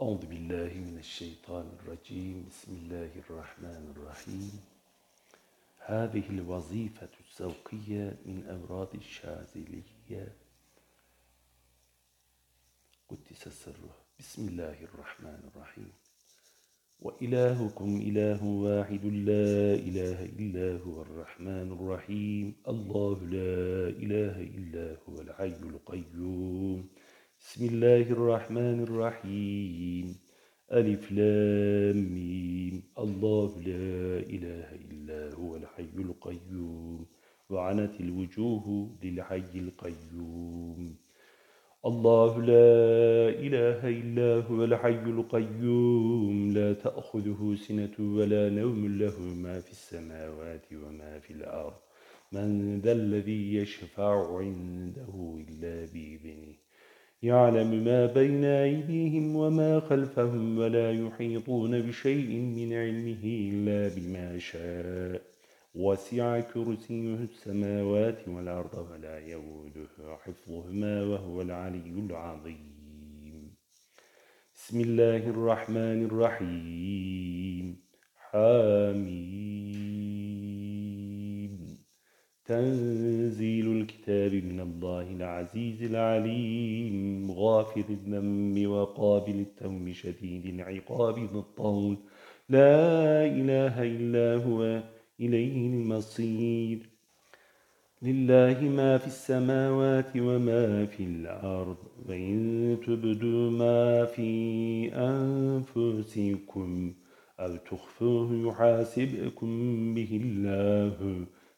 أعوذ بالله من الشيطان الرجيم. بسم الله الرحمن الرحيم. هذه الوظيفة الزوقية من أوراد الشاذلية. قدس سره. بسم الله الرحمن الرحيم. وإلهكم إله واحد لا إله إلا هو الرحمن الرحيم. الله لا إله إلا هو الحي القيوم. بسم الله الرحمن الرحيم. ألف لام ميم. الله لا إله إلا هو الحي القيوم. وعنت الوجوه للحي القيوم. الله لا إله إلا هو الحي القيوم. لا تأخذه سنة ولا نوم له ما في السماوات وما في الأرض. من ذا الذي يشفع عنده إلا بإذنه. يعلم ما بين أيديهم وما خلفهم ولا يحيطون بشيء من علمه إلا بما شاء. وسع كرسيه السماوات والأرض ولا يوده حفظهما وهو العلي العظيم. بسم الله الرحمن الرحيم. حميم تنزيل الكتاب من الله العزيز العليم غافر الذنب وقابل التوب شديد العقاب ذو الطول. لا إله إلا هو إليه المصير. لله ما في السماوات وما في الأرض وإن تبدوا ما في أنفسكم أو تخفوه يحاسبكم به الله.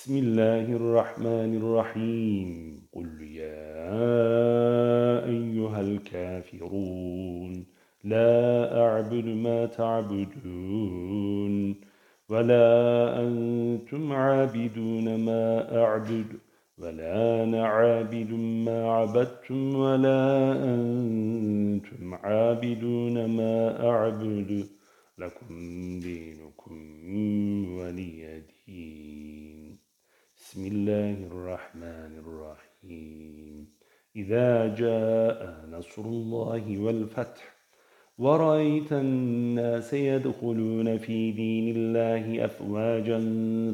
بسم الله الرحمن الرحيم. قل يا أيها الكافرون لا أعبد ما تعبدون ولا أنتم عابدون ما أعبد ولا نعابد ما عبدتم ولا أنتم عابدون ما أعبد. لكم دينكم ولي دين. بسم الله الرحمن الرحيم. إذا جاء نصر الله والفتح ورأيت الناس يدخلون في دين الله أفواجا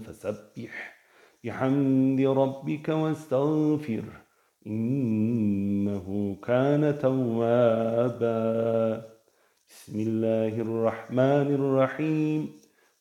فسبح بحمد ربك واستغفر إنه كان توابا. بسم الله الرحمن الرحيم.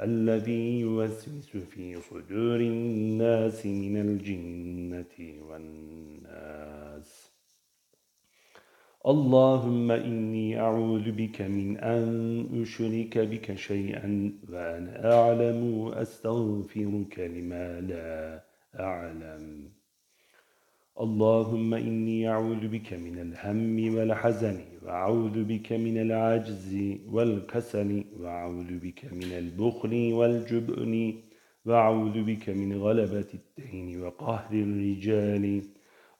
الذي يوسوس في صدور الناس من الجنة والناس. اللهم إني أعوذ بك من أن أشرك بك شيئا وأنا أعلم أستغفرك لما لا أعلم. اللهم إني أعوذ بك من الهم والحزن وأعوذ بك من العجز والكسل وأعوذ بك من البخل والجبن وأعوذ بك من غلبة الدين وقهر الرجال.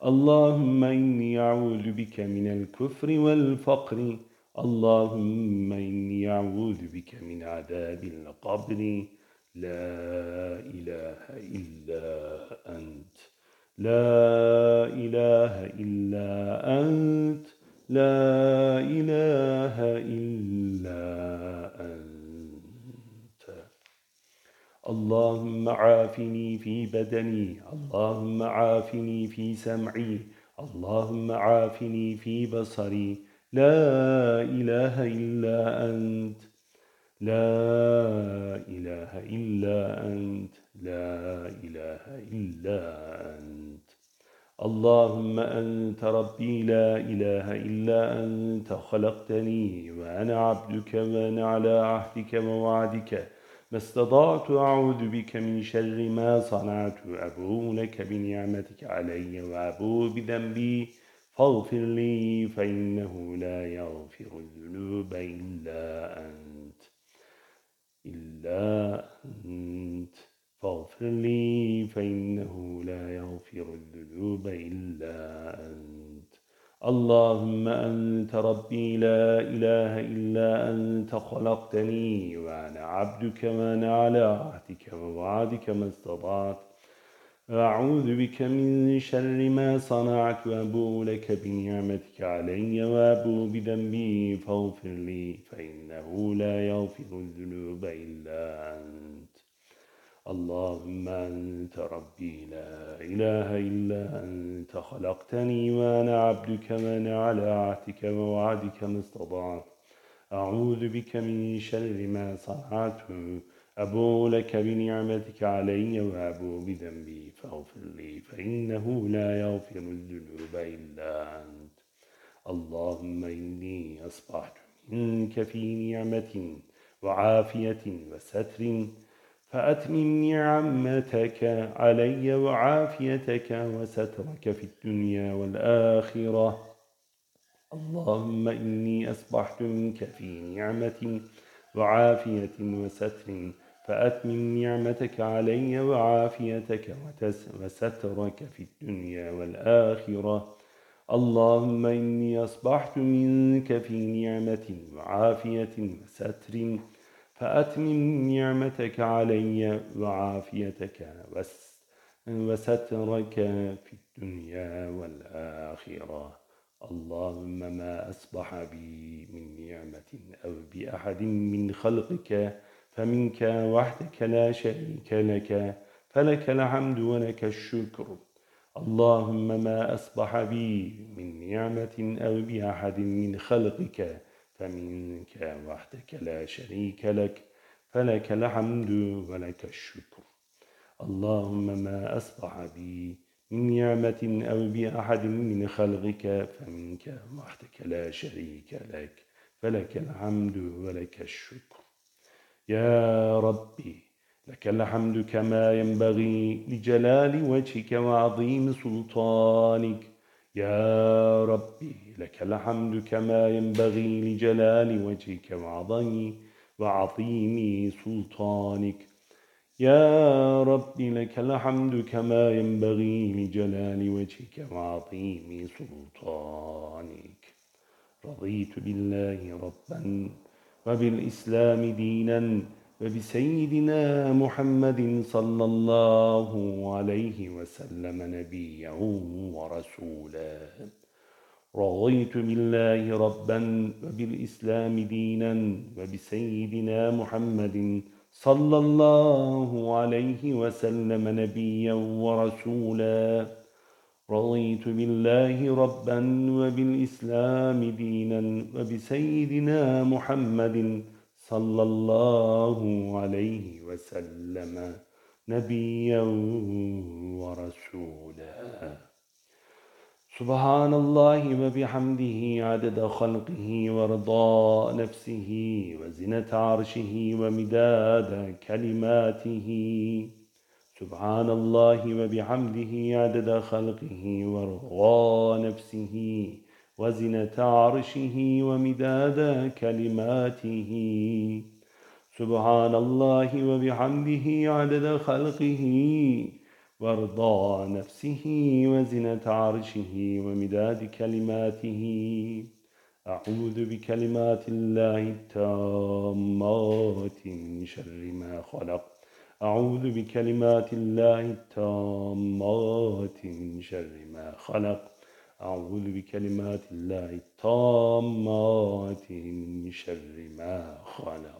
اللهم إني أعوذ بك من الكفر والفقر. اللهم إني أعوذ بك من عذاب القبر. لا إله إلا أنت. لا إله إلا أنت. لا إله إلا أنت. اللهم عافني في بدني اللهم عافني في سمعي اللهم عافني في بصري. لا إله إلا أنت. لا إله إلا أنت. لا إله إلا أنت. اللهم أنت ربي لا إله إلا أنت خلقتني وأنا عبدك وأنا على عهدك ووعدك. ما استطعت أعوذ بك من شر ما صنعت أبو لك بنعمتك علي وأبو بذنبي. فاغفر لي فإنه لا يغفر الذنوب إلا أنت إلا أنت. فاغفر لي فإنه لا يغفر الذنوب إلا أنت. اللهم أنت ربي لا إله إلا أنت خلقتني وأنا عبدك وأنا على عهدك ووعدك ما استطعت. أعوذ بك من شر ما صنعت وأبو لك بنعمتك علي وأبو بذنبي. فاغفر لي فإنه لا يغفر الذنوب إلا أنت. اللهم أنت ربي لا إله إلا أنت خلقتني وأنا عبدك وأنا على عهدك ووعدك ما استطعت. أعوذ بك من شر ما صنعت. أبو لك بنعمتك علي وأبو بذنبي فاغفر لي فإنه لا يغفر الذنوب إلا أنت. اللهم إني أصبحت منك في نعمة وعافية وستر فأتمم نعمتك علي وعافيتك وسترك في الدنيا والآخرة. اللهم إني أصبحت منك في نعمة وعافية وستر. فأتمم نعمتك علي وعافيتك وسترك في الدنيا والآخرة. اللهم إني أصبحت منك في نعمة وعافية وستر. فأتمم نعمتك علي وعافيتك وسترك في الدنيا والآخرة. اللهم ما أصبح بي من نعمة أو بأحد من خلقك فمنك وحدك لا شريك لك فلك الحمد ولك الشكر. اللهم ما أصبح بي من نعمة أو بأحد من خلقك فمنك وحدك لا شريك لك فلك الحمد ولك الشكر. اللهم ما أصبح بي من نعمة أو بأحد من خلقك فمنك وحدك لا شريك لك فلك الحمد ولك الشكر. يا ربي لك الحمد كما ينبغي لجلال وجهك وعظيم سلطانك. يا ربي لك الحمد كما ينبغي لجلال وجهك وعظيم وعظيم سلطانك. يا ربي لك الحمد كما ينبغي لجلال وجهك وعظيم سلطانك. رضيت بالله ربا وبالإسلام دينا وبسيدنا محمد صلى الله عليه وسلم نبيا ورسولا رضيت بالله ربا وبالإسلام دينا وبسيدنا محمد صلى الله عليه وسلم نبيا ورسولا. رضيت بالله ربا وبالإسلام دينا وبسيدنا محمد صلى الله عليه وسلم نبيا سبحان الله وبحمده عدد خلقه ورضاء نفسه وزنة عرشه ومداد كلماته. سبحان الله وبحمده عدد خلقه ورضاء نفسه وزنة عرشه ومداد كلماته. سبحان الله وبحمده عدد خلقه ورضا نفسه وزنة عرشه ومداد كلماته. أعوذ بكلمات الله التامات من شر ما خلق. أعوذ بكلمات الله التامات من شر ما خلق. أعوذ بكلمات الله التامات من شر ما خلق.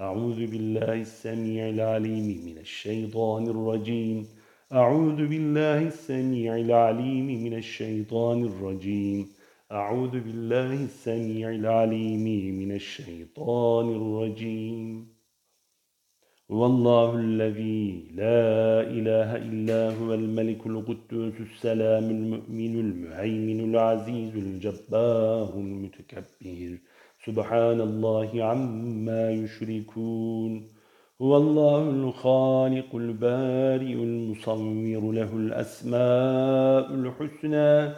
أعوذ بالله السميع العليم من الشيطان الرجيم. أعوذ بالله السميع العليم من الشيطان الرجيم. أعوذ بالله السميع العليم من الشيطان الرجيم. والله الذي لا إله إلا هو الملك القدوس السلام المؤمن المهيمن العزيز الجبار المتكبر. سبحان الله عما يشركون. هو الله الخالق البارئ المصور له الأسماء الحسنى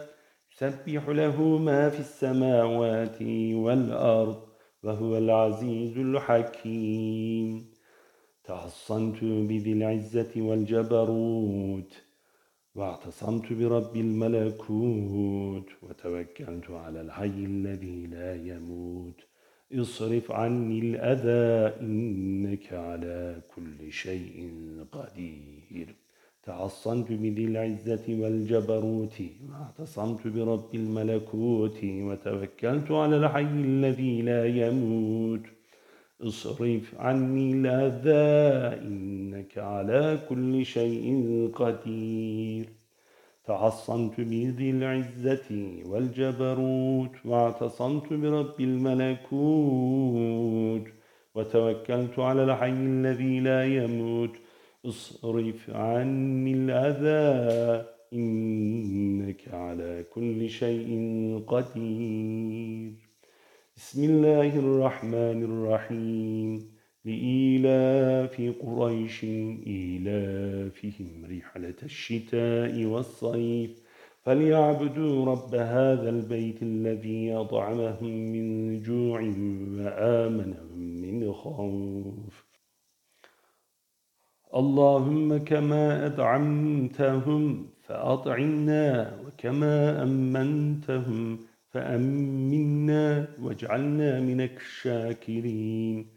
يسبح له ما في السماوات والأرض وهو العزيز الحكيم. تحصنت بذي العزة والجبروت واعتصمت برب الملكوت وتوكلت على الحي الذي لا يموت. اصرف عني الأذى إنك على كل شيء قدير. تعصنت بذي العزة والجبروت واعتصمت برب الملكوت وتوكلت على الحي الذي لا يموت. اصرف عني الأذى إنك على كل شيء قدير. تعصمت بذي العزة والجبروت واعتصمت برب الملكوت وتوكلت على الحي الذي لا يموت. اصرف عني الأذى إنك على كل شيء قدير. بسم الله الرحمن الرحيم. لإيلاف قريش إيلافهم رحلة الشتاء والصيف. فليعبدوا رب هذا البيت الذي أطعمهم من جوع وآمنهم من خوف. اللهم كما أدعمتهم فأطعمنا وكما أمنتهم فأمنا واجعلنا من الشاكرين.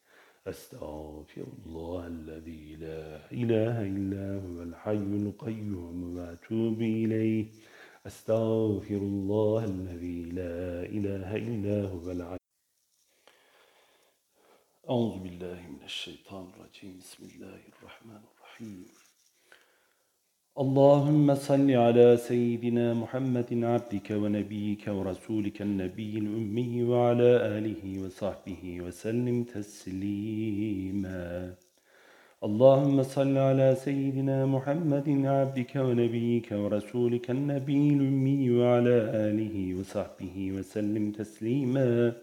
أستغفر الله الذي لا إله إلا هو الحي القيوم وأتوب إليه. أستغفر الله الذي لا إله إلا هو العلي أعوذ بالله من الشيطان الرجيم. بسم الله الرحمن الرحيم. اللهم صل على سيدنا محمد عبدك ونبيك ورسولك النبي الأمي وعلى آله وصحبه وسلم تسليما. اللهم صل على سيدنا محمد عبدك ونبيك ورسولك النبي الأمي وعلى آله وصحبه وسلم تسليما.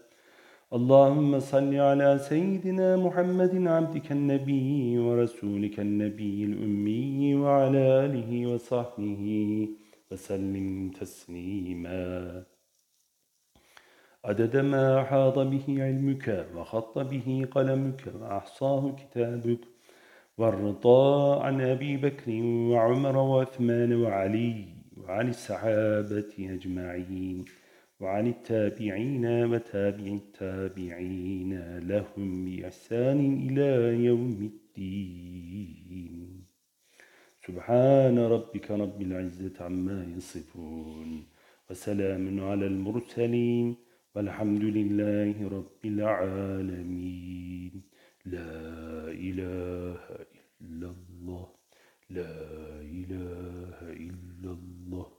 اللهم صل على سيدنا محمد عبدك النبي ورسولك النبي الأمي وعلى آله وصحبه وسلم تسليما. عدد ما أحاط به علمك وخط به قلمك وأحصاه كتابك وارضى عن أبي بكر وعمر وعثمان وعلي وعن الصحابة أجمعين. وعن التابعين وتابع التابعين لهم بإحسان إلى يوم الدين. سبحان ربك رب العزة عما يصفون وسلام على المرسلين والحمد لله رب العالمين. لا إله إلا الله. لا إله إلا الله.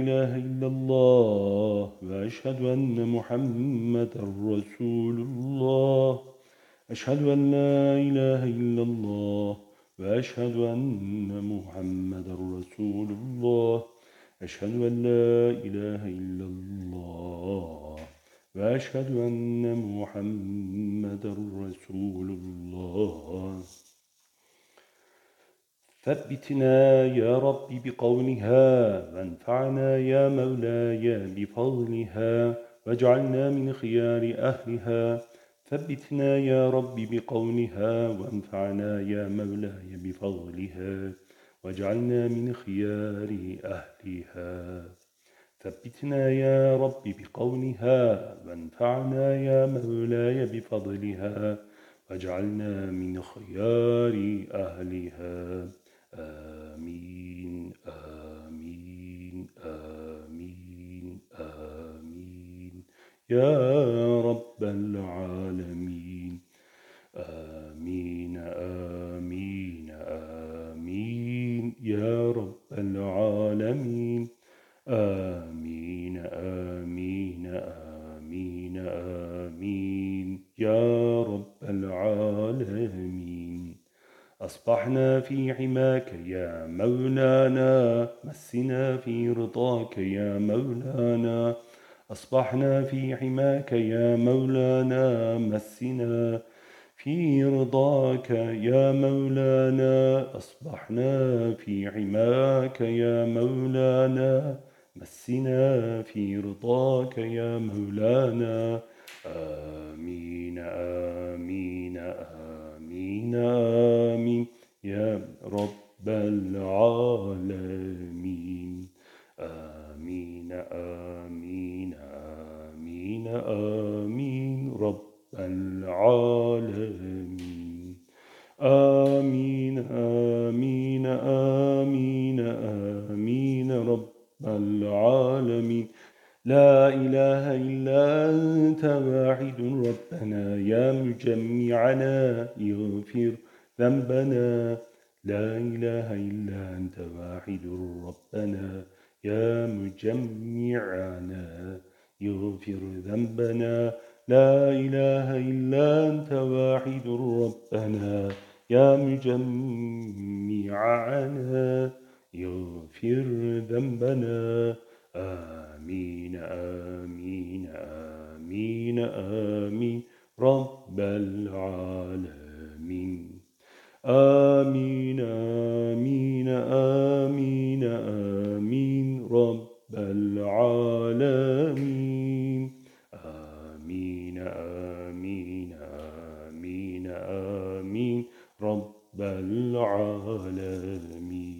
إله إلا الله وأشهد أن محمد رسول الله. أشهد أن لا إله إلا الله وأشهد أن محمد رسول الله. أشهد أن لا إله إلا الله وأشهد أن محمد رسول الله. ثبتنا يا رب بقولها وانفعنا يا مولاي بفضلها واجعلنا من خيار أهلها. ثبتنا يا رب بقولها وانفعنا يا مولاي بفضلها واجعلنا من خيار أهلها. ثبتنا يا رب بقولها وانفعنا يا مولاي بفضلها واجعلنا من خيار أهلها. آمين آمين آمين آمين. يا رب العالمين. آمين آمين آمين. يا رب العالمين. آمين آمين آمين آمين. يا رب العالمين. أصبحنا في حماك يا مولانا مسنا في رضاك يا مولانا. أصبحنا في حماك يا مولانا مسنا في رضاك يا مولانا. أصبحنا في حماك يا مولانا مسنا في رضاك يا مولانا. آمين آمين آمين. آمين يا رب العالمين. آمين آمين آمين آمين رب العالمين. آمين آمين آمين آمين رب العالمين. لا إله إلا أنت واحد ربنا. يا مجمعنا يغفر ذنبنا. لا إله إلا أنت واحد ربنا. يا مجمعنا يغفر ذنبنا. لا إله إلا أنت واحد ربنا. يا مجمعنا يغفر ذنبنا. آمين آمين آمين آمين. رب العالمين. آمين آمين آمين آمين. رب العالمين. آمين آمين آمين آمين. رب العالمين.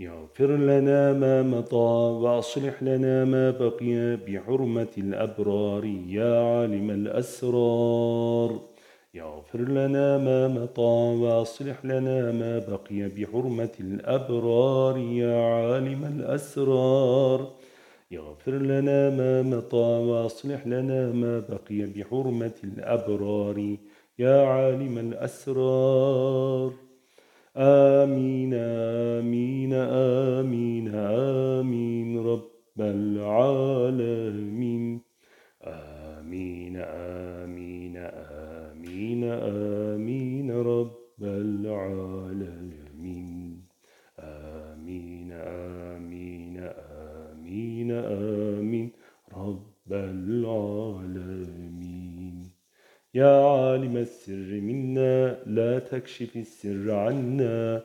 يغفر لنا ما مضى وأصلح لنا ما بقي بحرمة الأبرار يا عالم الأسرار. يغفر لنا ما مضى وأصلح لنا ما بقي بحرمة الأبرار يا عالم الأسرار. يغفر لنا ما مضى وأصلح لنا ما بقي بحرمة الأبرار يا عالم الأسرار. آمين آمين آمين آمين رب العالمين. آمين آمين آمين آمين رب العالمين. آمين آمين آمين آمين رب العالمين. يا عالم السر منا لا تكشف السر عنا.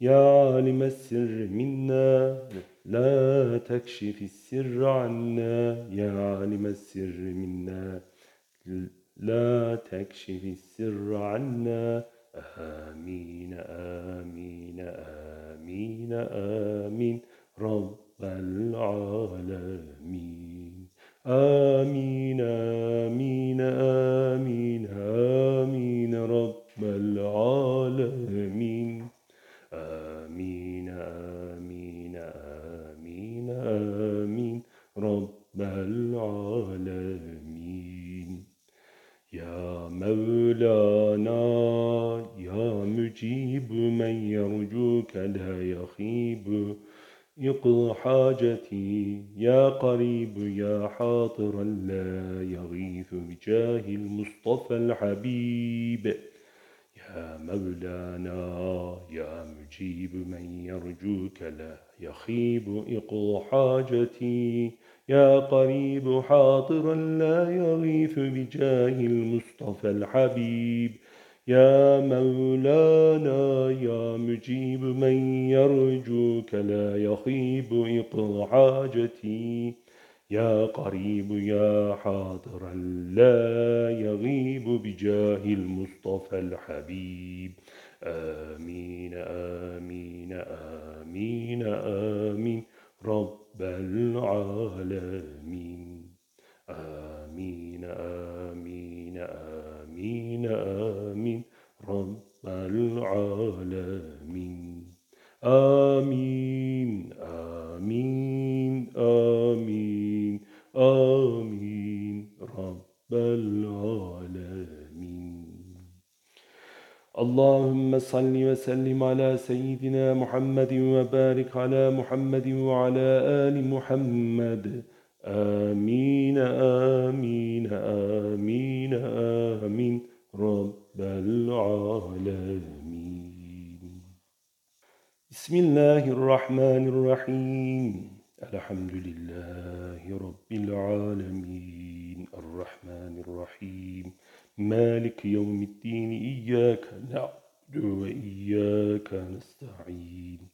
يا عالم السر منا لا تكشف السر عنا. يا عالم السر منا لا تكشف السر عنا. آمين آمين آمين آمين. رب العالمين. آمين آمين آمين آمين رب العالمين. آمين آمين آمين آمين رب العالمين. يا مولانا يا مجيب من يرجوك لا يخيب يقض حاجتي يا قريب يا حاضرا لا يغيث بجاه المصطفى الحبيب. يا مولانا يا مجيب من يرجوك لا يخيب إقض حاجتي. يا قريب حاضرا لا يغيث بجاه المصطفى الحبيب. يا مولانا يا مجيب من يرجوك لا يخيب إقض حاجتي يا قريب يا حاضرا لا يغيب بجاه المصطفى الحبيب. آمين آمين آمين آمين رب العالمين. آمين آمين آمين آمين رب العالمين. آمين آمين آمين آمين رب العالمين. اللهم صل وسلم على سيدنا محمد وبارك على محمد وعلى آل محمد. آمين آمين آمين آمين. رب العالمين. بسم الله الرحمن الرحيم. الحمد لله رب العالمين. الرحمن الرحيم. مالك يوم الدين. إياك نعبد وإياك نستعين.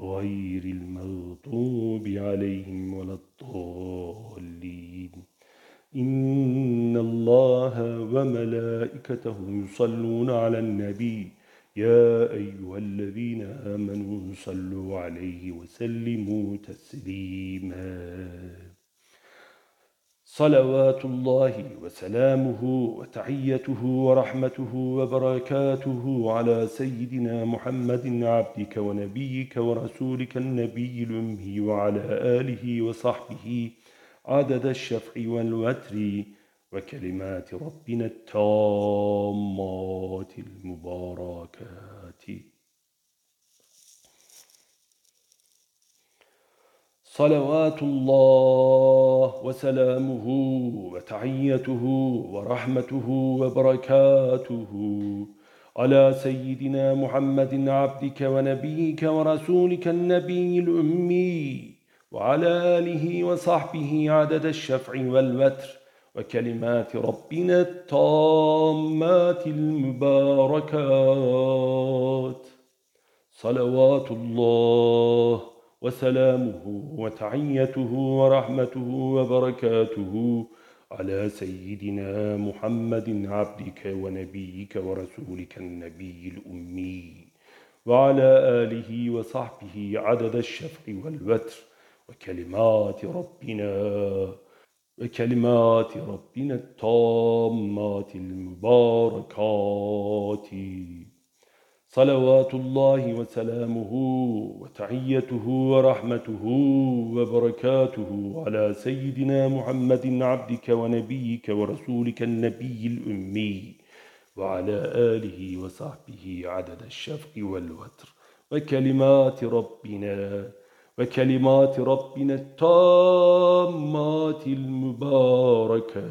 غير المغضوب عليهم ولا الضالين. إن الله وملائكته يصلون على النبي. يا أيها الذين آمنوا صلوا عليه وسلموا تسليماً. صلوات الله وسلامه وتحيته ورحمته وبركاته على سيدنا محمد عبدك ونبيك ورسولك النبي الأمي وعلى آله وصحبه عدد الشفع والوتر وكلمات ربنا التامات المباركات. صلوات الله وسلامه وتعيته ورحمته وبركاته على سيدنا محمد عبدك ونبيك ورسولك النبي الأمي وعلى آله وصحبه عدد الشفع والوتر وكلمات ربنا التامات المباركات. صلوات الله وسلامه وتعيته ورحمته وبركاته على سيدنا محمد عبدك ونبيك ورسولك النبي الأمي وعلى آله وصحبه عدد الشفع والوتر وكلمات ربنا وكلمات ربنا التامات المباركات. صلوات الله وسلامه وتعيته ورحمته وبركاته على سيدنا محمد عبدك ونبيك ورسولك النبي الأمي وعلى آله وصحبه عدد الشفق والوتر وكلمات ربنا وكلمات ربنا التامات المباركات.